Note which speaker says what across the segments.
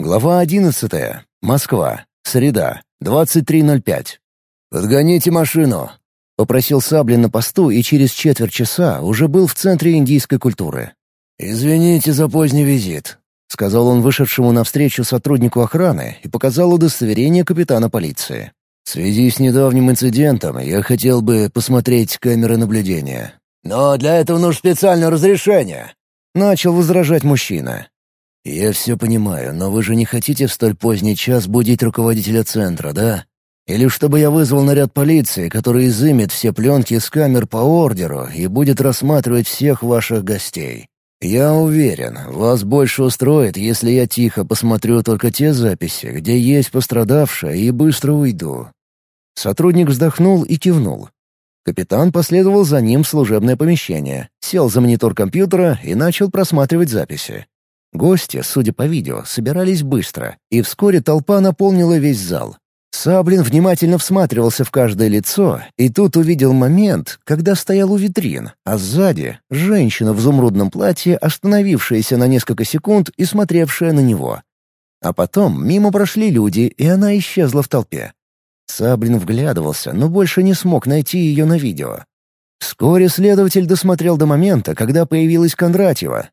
Speaker 1: Глава одиннадцатая. Москва. Среда. 23.05. «Подгоните машину», — попросил Саблин на посту и через четверть часа уже был в центре индийской культуры. «Извините за поздний визит», — сказал он вышедшему навстречу сотруднику охраны и показал удостоверение капитана полиции. «В связи с недавним инцидентом я хотел бы посмотреть камеры наблюдения». «Но для этого нужно специальное разрешение», — начал возражать мужчина. «Я все понимаю, но вы же не хотите в столь поздний час будить руководителя центра, да? Или чтобы я вызвал наряд полиции, который изымет все пленки с камер по ордеру и будет рассматривать всех ваших гостей. Я уверен, вас больше устроит, если я тихо посмотрю только те записи, где есть пострадавшая, и быстро уйду». Сотрудник вздохнул и кивнул. Капитан последовал за ним в служебное помещение, сел за монитор компьютера и начал просматривать записи. Гости, судя по видео, собирались быстро, и вскоре толпа наполнила весь зал. Саблин внимательно всматривался в каждое лицо, и тут увидел момент, когда стоял у витрин, а сзади — женщина в изумрудном платье, остановившаяся на несколько секунд и смотревшая на него. А потом мимо прошли люди, и она исчезла в толпе. Саблин вглядывался, но больше не смог найти ее на видео. Вскоре следователь досмотрел до момента, когда появилась Кондратьева,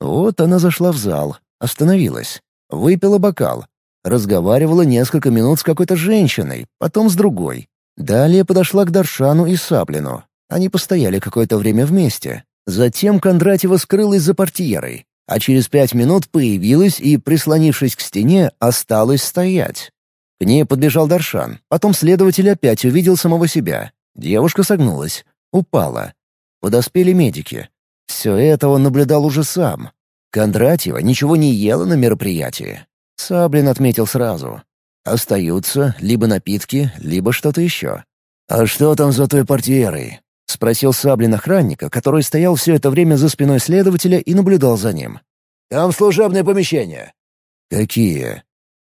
Speaker 1: вот она зашла в зал, остановилась, выпила бокал, разговаривала несколько минут с какой-то женщиной, потом с другой. Далее подошла к Даршану и Саблину. Они постояли какое-то время вместе. Затем Кондратьева скрылась за портьерой, а через пять минут появилась и, прислонившись к стене, осталась стоять. К ней подбежал Даршан, потом следователь опять увидел самого себя. Девушка согнулась, упала. Подоспели медики. Все это он наблюдал уже сам. Кондратьева ничего не ела на мероприятии. Саблин отметил сразу. Остаются либо напитки, либо что-то еще. «А что там за той портьерой?» — спросил Саблин охранника, который стоял все это время за спиной следователя и наблюдал за ним. «Там служебное помещение». «Какие?»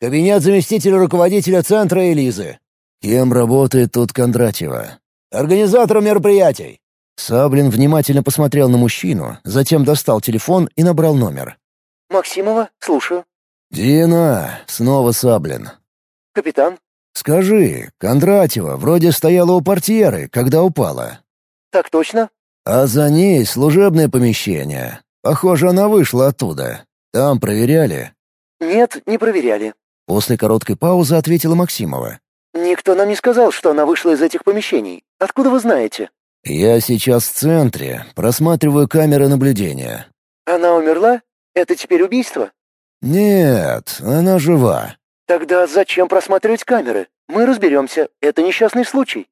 Speaker 1: «Кабинет заместителя руководителя центра Элизы». «Кем работает тут Кондратьева?» «Организатором мероприятий». Саблин внимательно посмотрел на мужчину, затем достал телефон и набрал номер.
Speaker 2: «Максимова, слушаю».
Speaker 1: «Дина, снова Саблин».
Speaker 2: «Капитан?»
Speaker 1: «Скажи, Кондратьева вроде стояла у портьеры, когда упала».
Speaker 2: «Так точно?»
Speaker 1: «А за ней служебное помещение. Похоже, она вышла оттуда. Там проверяли?»
Speaker 2: «Нет, не проверяли».
Speaker 1: После короткой паузы ответила Максимова.
Speaker 2: «Никто нам не сказал, что она вышла из этих помещений. Откуда вы знаете?»
Speaker 1: «Я сейчас в центре, просматриваю камеры наблюдения».
Speaker 2: «Она умерла? Это теперь убийство?»
Speaker 1: «Нет, она жива».
Speaker 2: «Тогда зачем просматривать камеры? Мы разберемся. Это несчастный случай».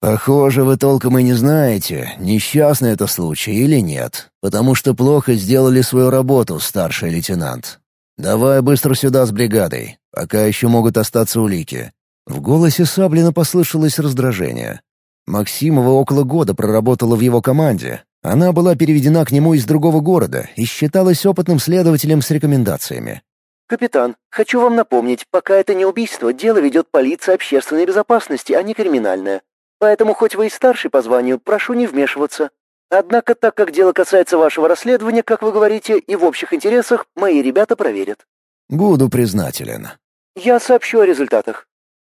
Speaker 1: «Похоже, вы толком и не знаете, несчастный это случай или нет, потому что плохо сделали свою работу, старший лейтенант. Давай быстро сюда с бригадой, пока еще могут остаться улики». В голосе Саблина послышалось раздражение. Максимова около года проработала в его команде. Она была переведена к нему из другого города и считалась опытным следователем с рекомендациями.
Speaker 2: «Капитан, хочу вам напомнить, пока это не убийство, дело ведет полиция общественной безопасности, а не криминальная. Поэтому, хоть вы и старший по званию, прошу не вмешиваться. Однако, так как дело касается вашего расследования, как вы говорите, и в общих интересах, мои ребята проверят».
Speaker 1: «Буду признателен».
Speaker 2: «Я сообщу о результатах».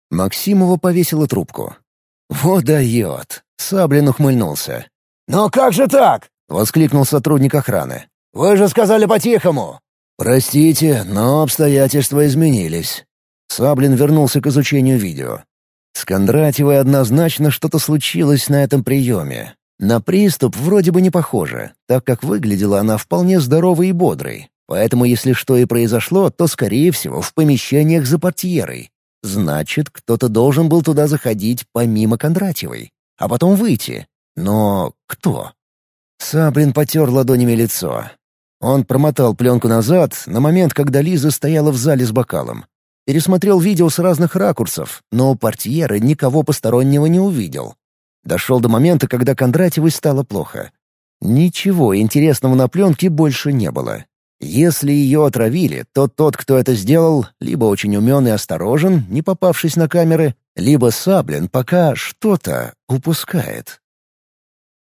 Speaker 1: Максимова повесила трубку. «Вот дает!» — Саблин ухмыльнулся.
Speaker 3: «Но как же так?»
Speaker 1: — воскликнул сотрудник охраны.
Speaker 3: «Вы же сказали по-тихому!»
Speaker 1: «Простите, но обстоятельства изменились». Саблин вернулся к изучению видео. С Кондратьевой однозначно что-то случилось на этом приеме. На приступ вроде бы не похоже, так как выглядела она вполне здоровой и бодрой. Поэтому если что и произошло, то, скорее всего, в помещениях за портьерой. Значит, кто-то должен был туда заходить помимо Кондратьевой, а потом выйти. Но кто? Саблин потер ладонями лицо. Он промотал пленку назад, на момент, когда Лиза стояла в зале с бокалом. Пересмотрел видео с разных ракурсов, но у портьеры никого постороннего не увидел. Дошел до момента, когда Кондратьевой стало плохо. Ничего интересного на пленке больше не было. Если ее отравили, то тот, кто это сделал, либо очень умен и осторожен, не попавшись на камеры, либо Саблин пока что-то упускает.